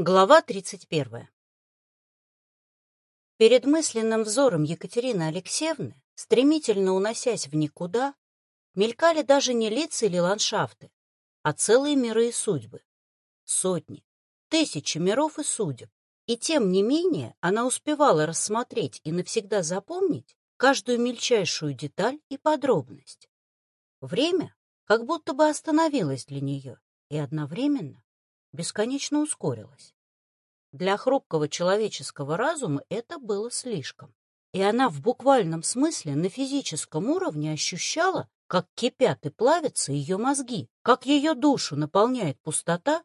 Глава 31. Перед мысленным взором Екатерины Алексеевны, стремительно уносясь в никуда, мелькали даже не лица или ландшафты, а целые миры и судьбы. Сотни, тысячи миров и судеб. И тем не менее она успевала рассмотреть и навсегда запомнить каждую мельчайшую деталь и подробность. Время как будто бы остановилось для нее и одновременно бесконечно ускорилась. Для хрупкого человеческого разума это было слишком. И она в буквальном смысле на физическом уровне ощущала, как кипят и плавятся ее мозги, как ее душу наполняет пустота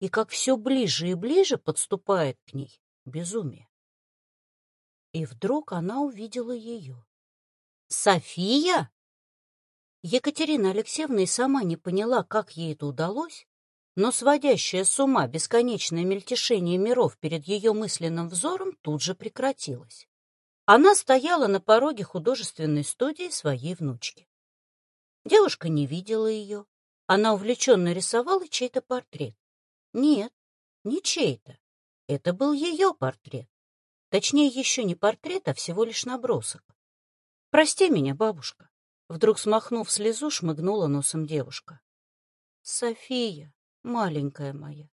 и как все ближе и ближе подступает к ней безумие. И вдруг она увидела ее. «София?» Екатерина Алексеевна и сама не поняла, как ей это удалось, но сводящее с ума бесконечное мельтешение миров перед ее мысленным взором тут же прекратилось. Она стояла на пороге художественной студии своей внучки. Девушка не видела ее. Она увлеченно рисовала чей-то портрет. Нет, не чей-то. Это был ее портрет. Точнее, еще не портрет, а всего лишь набросок. «Прости меня, бабушка», — вдруг смахнув слезу, шмыгнула носом девушка. «София», маленькая моя.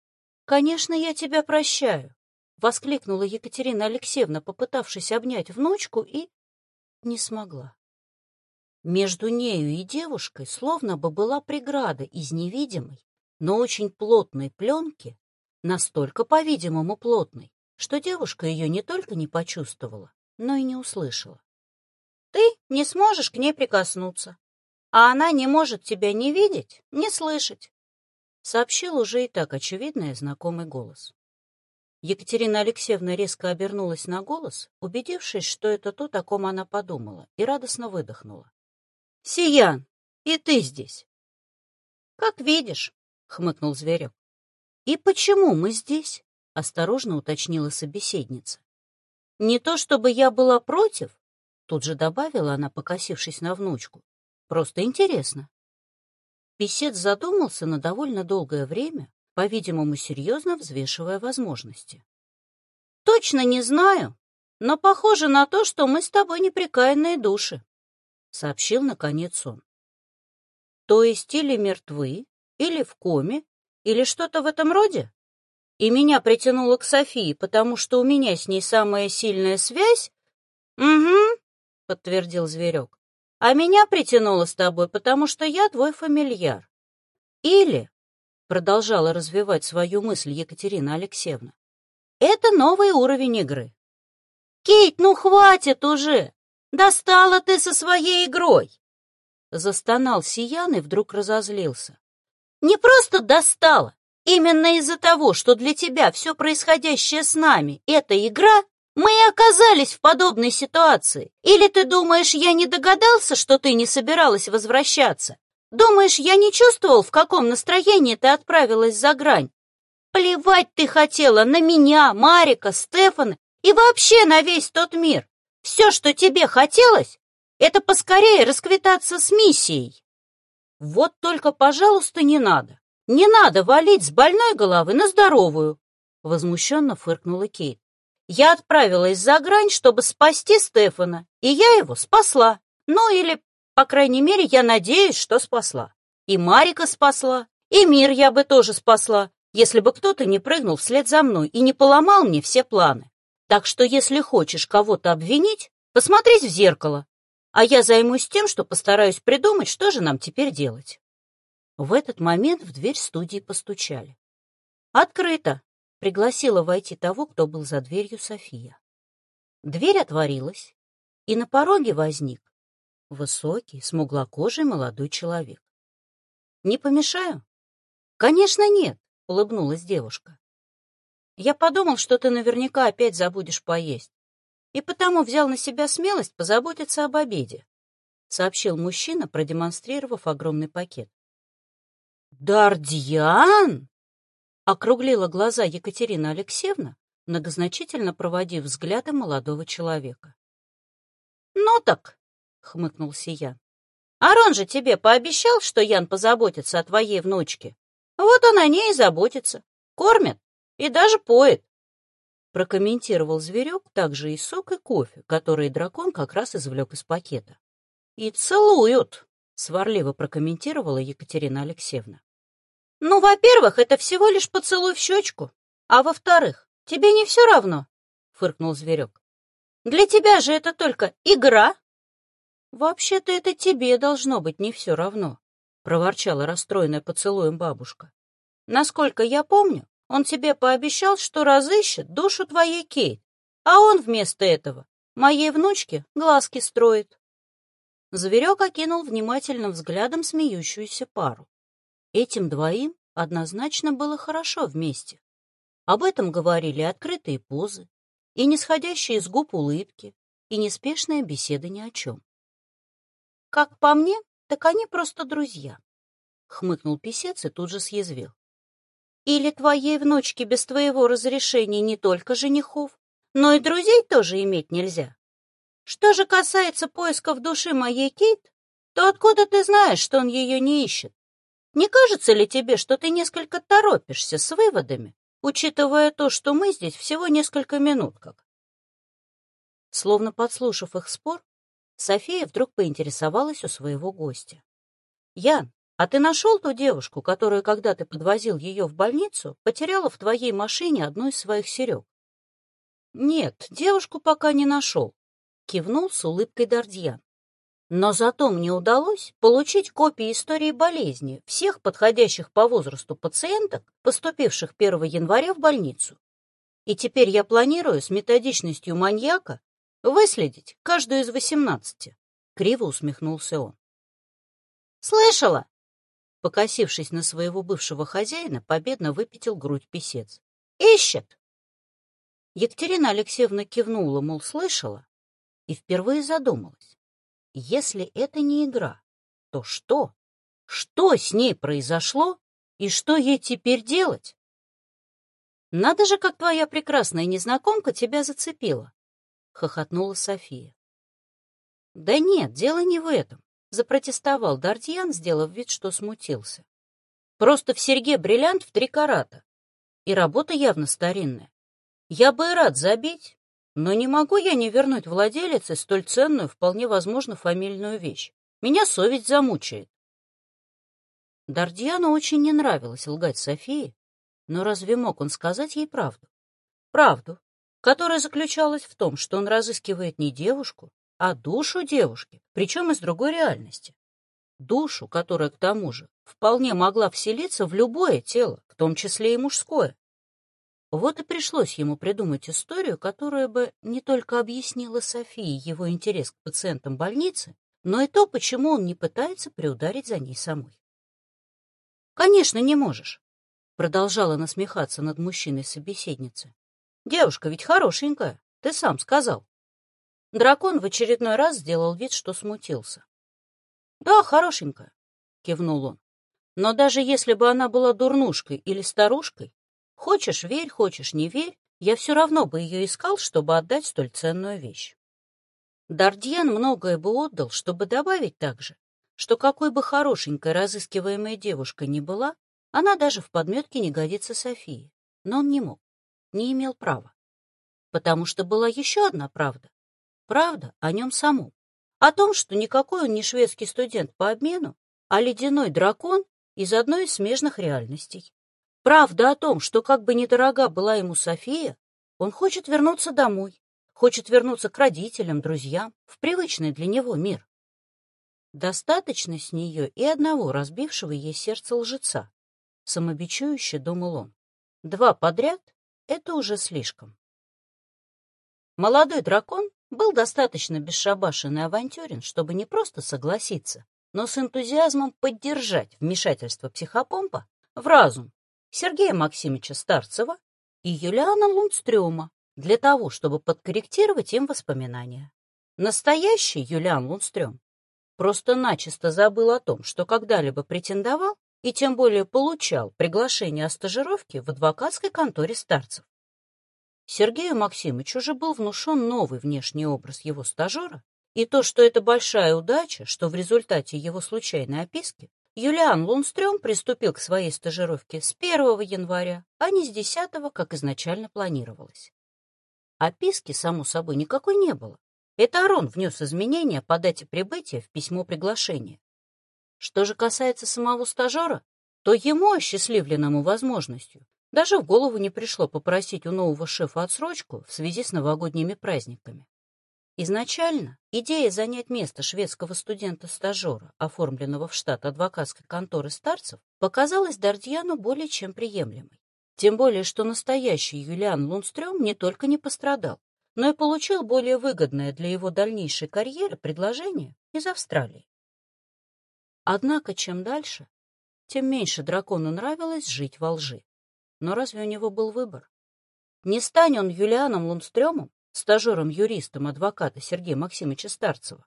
Конечно, я тебя прощаю, воскликнула Екатерина Алексеевна, попытавшись обнять внучку, и не смогла. Между нею и девушкой словно бы была преграда из невидимой, но очень плотной пленки, настолько, по-видимому, плотной, что девушка ее не только не почувствовала, но и не услышала. Ты не сможешь к ней прикоснуться, а она не может тебя ни видеть, ни слышать сообщил уже и так очевидный знакомый голос. Екатерина Алексеевна резко обернулась на голос, убедившись, что это то, о ком она подумала, и радостно выдохнула. — Сиян, и ты здесь? — Как видишь, — хмыкнул зверек. — И почему мы здесь? — осторожно уточнила собеседница. — Не то чтобы я была против, — тут же добавила она, покосившись на внучку. — Просто интересно. Песец задумался на довольно долгое время, по-видимому, серьезно взвешивая возможности. «Точно не знаю, но похоже на то, что мы с тобой непрекаянные души», — сообщил наконец он. «То есть или мертвы, или в коме, или что-то в этом роде? И меня притянуло к Софии, потому что у меня с ней самая сильная связь?» «Угу», — подтвердил зверек а меня притянуло с тобой, потому что я твой фамильяр. Или, — продолжала развивать свою мысль Екатерина Алексеевна, — это новый уровень игры. Кейт, ну хватит уже! Достала ты со своей игрой! Застонал Сиян и вдруг разозлился. Не просто достала, именно из-за того, что для тебя все происходящее с нами — это игра, мы и оказались в подобной ситуации. Или ты думаешь, я не догадался, что ты не собиралась возвращаться? Думаешь, я не чувствовал, в каком настроении ты отправилась за грань? Плевать ты хотела на меня, Марика, Стефана и вообще на весь тот мир. Все, что тебе хотелось, это поскорее расквитаться с миссией. Вот только, пожалуйста, не надо. Не надо валить с больной головы на здоровую, возмущенно фыркнула Кейт. Я отправилась за грань, чтобы спасти Стефана, и я его спасла. Ну или, по крайней мере, я надеюсь, что спасла. И Марика спасла, и мир я бы тоже спасла, если бы кто-то не прыгнул вслед за мной и не поломал мне все планы. Так что, если хочешь кого-то обвинить, посмотрись в зеркало, а я займусь тем, что постараюсь придумать, что же нам теперь делать. В этот момент в дверь студии постучали. «Открыто!» Пригласила войти того, кто был за дверью София. Дверь отворилась, и на пороге возник высокий, смуглокожий молодой человек. «Не помешаю?» «Конечно, нет», — улыбнулась девушка. «Я подумал, что ты наверняка опять забудешь поесть, и потому взял на себя смелость позаботиться об обеде», — сообщил мужчина, продемонстрировав огромный пакет. «Дардьян!» Округлила глаза Екатерина Алексеевна, многозначительно проводив взглядом молодого человека. «Ну так», — хмыкнул Сиян, — «Арон же тебе пообещал, что Ян позаботится о твоей внучке. Вот он о ней и заботится. Кормит, И даже поет. Прокомментировал зверек также и сок, и кофе, который дракон как раз извлек из пакета. И целуют, сварливо прокомментировала Екатерина Алексеевна. Ну, во-первых, это всего лишь поцелуй в щечку. А во-вторых, тебе не все равно, фыркнул зверек. Для тебя же это только игра. Вообще-то это тебе должно быть не все равно, проворчала расстроенная поцелуем бабушка. Насколько я помню, он тебе пообещал, что разыщет душу твоей Кейт, а он вместо этого моей внучке глазки строит. Зверек окинул внимательным взглядом смеющуюся пару. Этим двоим однозначно было хорошо вместе. Об этом говорили открытые позы, и нисходящие с губ улыбки, и неспешная беседа ни о чем. «Как по мне, так они просто друзья», — хмыкнул писец и тут же съязвил. «Или твоей внучке без твоего разрешения не только женихов, но и друзей тоже иметь нельзя? Что же касается поисков души моей Кейт, то откуда ты знаешь, что он ее не ищет? Не кажется ли тебе, что ты несколько торопишься с выводами, учитывая то, что мы здесь всего несколько минут как? Словно подслушав их спор, София вдруг поинтересовалась у своего гостя. «Ян, а ты нашел ту девушку, которая, когда ты подвозил ее в больницу, потеряла в твоей машине одну из своих серег?» «Нет, девушку пока не нашел», — кивнул с улыбкой Дардьян. Но зато мне удалось получить копии истории болезни всех подходящих по возрасту пациенток, поступивших 1 января в больницу. И теперь я планирую с методичностью маньяка выследить каждую из восемнадцати. Криво усмехнулся он. «Слышала!» Покосившись на своего бывшего хозяина, победно выпятил грудь писец. «Ищет!» Екатерина Алексеевна кивнула, мол, слышала, и впервые задумалась. Если это не игра, то что? Что с ней произошло и что ей теперь делать? Надо же, как твоя прекрасная незнакомка тебя зацепила, — хохотнула София. Да нет, дело не в этом, — запротестовал Д'Артьян, сделав вид, что смутился. Просто в серьге бриллиант в три карата, и работа явно старинная. Я бы и рад забить, но не могу я не вернуть владелице столь ценную, вполне возможно, фамильную вещь. Меня совесть замучает. Дардиану очень не нравилось лгать Софии, но разве мог он сказать ей правду? Правду, которая заключалась в том, что он разыскивает не девушку, а душу девушки, причем из другой реальности. Душу, которая, к тому же, вполне могла вселиться в любое тело, в том числе и мужское. Вот и пришлось ему придумать историю, которая бы не только объяснила Софии его интерес к пациентам больницы, но и то, почему он не пытается приударить за ней самой. «Конечно, не можешь», — продолжала насмехаться над мужчиной собеседница. «Девушка ведь хорошенькая, ты сам сказал». Дракон в очередной раз сделал вид, что смутился. «Да, хорошенькая», — кивнул он. «Но даже если бы она была дурнушкой или старушкой, Хочешь — верь, хочешь — не верь, я все равно бы ее искал, чтобы отдать столь ценную вещь. Дардьян многое бы отдал, чтобы добавить также, что какой бы хорошенькой разыскиваемая девушка ни была, она даже в подметке не годится Софии. Но он не мог, не имел права. Потому что была еще одна правда. Правда о нем самом. О том, что никакой он не шведский студент по обмену, а ледяной дракон из одной из смежных реальностей. Правда о том, что как бы недорога была ему София, он хочет вернуться домой, хочет вернуться к родителям, друзьям, в привычный для него мир. Достаточно с нее и одного разбившего ей сердце лжеца, самобичующе думал он. Два подряд — это уже слишком. Молодой дракон был достаточно бесшабашен и авантюрен, чтобы не просто согласиться, но с энтузиазмом поддержать вмешательство психопомпа в разум Сергея Максимовича Старцева и Юлиана Лундстрёма для того, чтобы подкорректировать им воспоминания. Настоящий Юлиан Лундстрём просто-начисто забыл о том, что когда-либо претендовал и тем более получал приглашение о стажировке в адвокатской конторе старцев. Сергею Максимовичу уже был внушен новый внешний образ его стажера, и то, что это большая удача, что в результате его случайной описки Юлиан Лунстрём приступил к своей стажировке с 1 января, а не с 10, как изначально планировалось. Описки, само собой, никакой не было. Это Арон внес изменения по дате прибытия в письмо приглашения. Что же касается самого стажера, то ему, осчастливленному возможностью, даже в голову не пришло попросить у нового шефа отсрочку в связи с новогодними праздниками. Изначально идея занять место шведского студента-стажера, оформленного в штат адвокатской конторы старцев, показалась Дардьяну более чем приемлемой. Тем более, что настоящий Юлиан Лунстрём не только не пострадал, но и получил более выгодное для его дальнейшей карьеры предложение из Австралии. Однако чем дальше, тем меньше дракону нравилось жить во лжи. Но разве у него был выбор? Не стань он Юлианом Лунстрёмом, стажером-юристом адвоката Сергея Максимовича Старцева,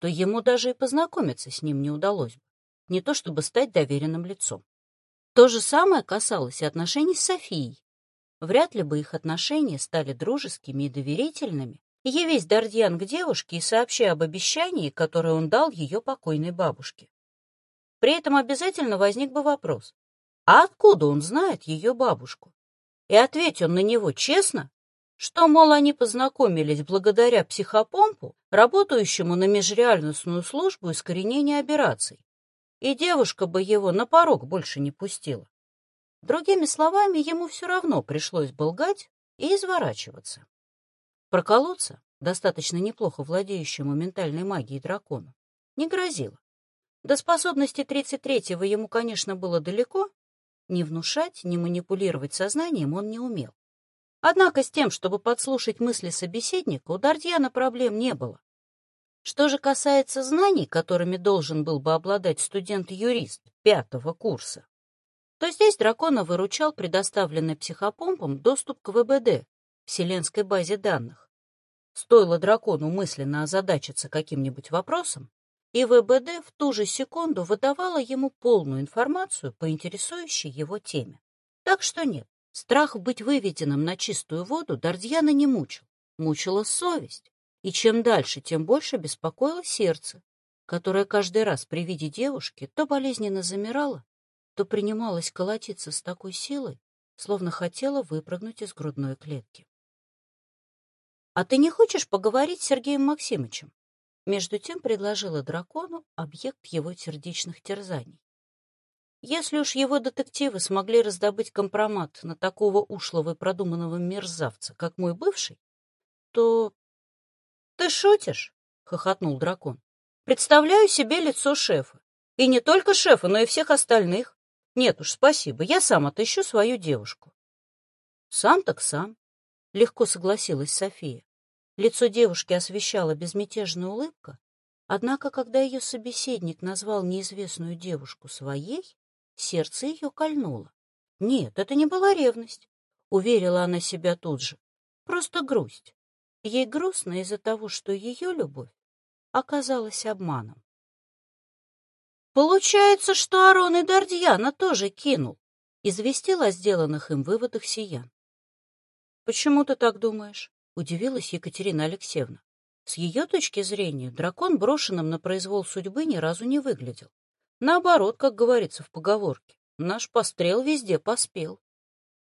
то ему даже и познакомиться с ним не удалось бы, не то чтобы стать доверенным лицом. То же самое касалось и отношений с Софией. Вряд ли бы их отношения стали дружескими и доверительными, явись Дардьян к девушке и сообщая об обещании, которое он дал ее покойной бабушке. При этом обязательно возник бы вопрос, а откуда он знает ее бабушку? И ответь он на него честно, что, мол, они познакомились благодаря психопомпу, работающему на межреальностную службу искоренения операций, и девушка бы его на порог больше не пустила. Другими словами, ему все равно пришлось бы лгать и изворачиваться. Проколоться, достаточно неплохо владеющему ментальной магией дракону, не грозило. До способности 33-го ему, конечно, было далеко, ни внушать, ни манипулировать сознанием он не умел. Однако с тем, чтобы подслушать мысли собеседника, у Дардьяна проблем не было. Что же касается знаний, которыми должен был бы обладать студент-юрист пятого курса, то здесь дракона выручал предоставленный психопомпом доступ к ВБД, вселенской базе данных. Стоило дракону мысленно озадачиться каким-нибудь вопросом, и ВБД в ту же секунду выдавала ему полную информацию по интересующей его теме. Так что нет, Страх быть выведенным на чистую воду Дардьяна не мучил, мучила совесть, и чем дальше, тем больше беспокоило сердце, которое каждый раз при виде девушки то болезненно замирало, то принималось колотиться с такой силой, словно хотела выпрыгнуть из грудной клетки. — А ты не хочешь поговорить с Сергеем Максимовичем? Между тем предложила дракону объект его сердечных терзаний. Если уж его детективы смогли раздобыть компромат на такого ушлого и продуманного мерзавца, как мой бывший, то... — Ты шутишь? — хохотнул дракон. — Представляю себе лицо шефа. И не только шефа, но и всех остальных. Нет уж, спасибо, я сам отыщу свою девушку. — Сам так сам, — легко согласилась София. Лицо девушки освещала безмятежная улыбка, однако, когда ее собеседник назвал неизвестную девушку своей, Сердце ее кольнуло. Нет, это не была ревность, уверила она себя тут же. Просто грусть. Ей грустно из-за того, что ее любовь оказалась обманом. Получается, что Арон и Дардьяна тоже кинул, известил о сделанных им выводах Сиян. Почему ты так думаешь? Удивилась Екатерина Алексеевна. С ее точки зрения, дракон, брошенным на произвол судьбы, ни разу не выглядел. Наоборот, как говорится в поговорке, наш пострел везде поспел.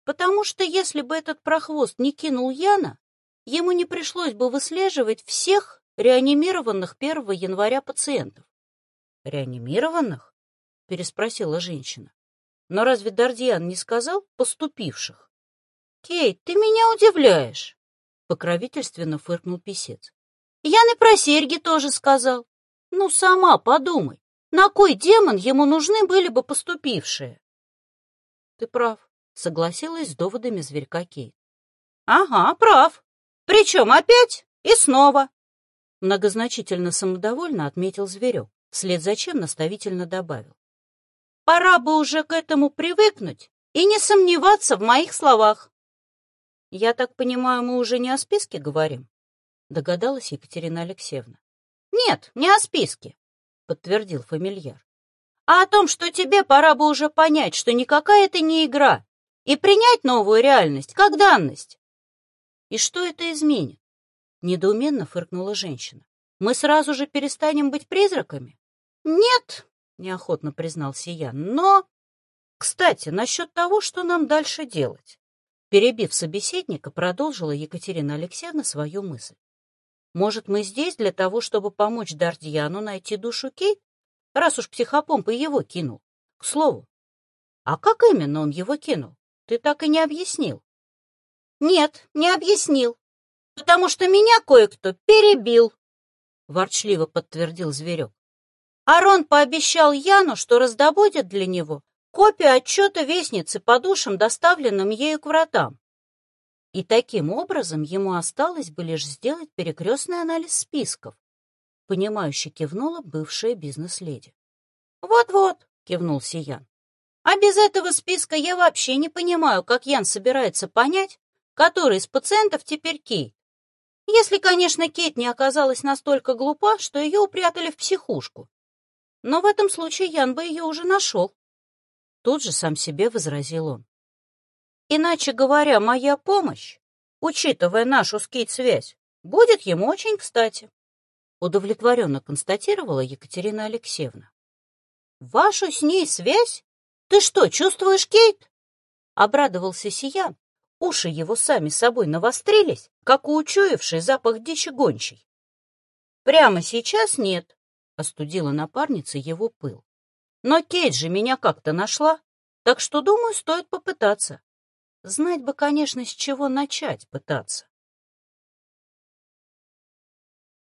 Потому что если бы этот прохвост не кинул Яна, ему не пришлось бы выслеживать всех реанимированных 1 января пациентов. «Реанимированных?» — переспросила женщина. «Но разве Дардиан не сказал поступивших?» «Кейт, ты меня удивляешь!» — покровительственно фыркнул писец. «Ян и про серьги тоже сказал. Ну, сама подумай. На кой демон ему нужны были бы поступившие? Ты прав, согласилась с доводами зверька Кейт. Ага, прав. Причем опять и снова. Многозначительно самодовольно отметил зверек, вслед за чем наставительно добавил. Пора бы уже к этому привыкнуть и не сомневаться в моих словах. Я так понимаю, мы уже не о списке говорим? Догадалась Екатерина Алексеевна. Нет, не о списке подтвердил фамильяр. А о том, что тебе пора бы уже понять, что никакая это не игра, и принять новую реальность как данность. И что это изменит? Недоуменно фыркнула женщина. Мы сразу же перестанем быть призраками? Нет, — неохотно признал Сиян. «Но, кстати, насчет того, что нам дальше делать». Перебив собеседника, продолжила Екатерина Алексеевна свою мысль. «Может, мы здесь для того, чтобы помочь Дардьяну найти душу Кейт, раз уж психопомп и его кинул? К слову, а как именно он его кинул? Ты так и не объяснил». «Нет, не объяснил, потому что меня кое-кто перебил», — ворчливо подтвердил зверек. Арон пообещал Яну, что раздобудет для него копию отчета Вестницы по душам, доставленным ею к вратам. И таким образом ему осталось бы лишь сделать перекрестный анализ списков, понимающе кивнула бывшая бизнес-леди. «Вот-вот», — кивнул Сиян. «А без этого списка я вообще не понимаю, как Ян собирается понять, который из пациентов теперь Кейт. Если, конечно, Кейт не оказалась настолько глупа, что ее упрятали в психушку. Но в этом случае Ян бы ее уже нашел. Тут же сам себе возразил он. Иначе говоря, моя помощь, учитывая нашу скейт-связь, будет ему очень кстати. Удовлетворенно констатировала Екатерина Алексеевна. Вашу с ней связь? Ты что, чувствуешь, Кейт? Обрадовался Сиян. Уши его сами собой навострились, как у учуявшей запах дичи гончей. Прямо сейчас нет, остудила напарница его пыл. Но Кейт же меня как-то нашла, так что, думаю, стоит попытаться. Знать бы, конечно, с чего начать пытаться.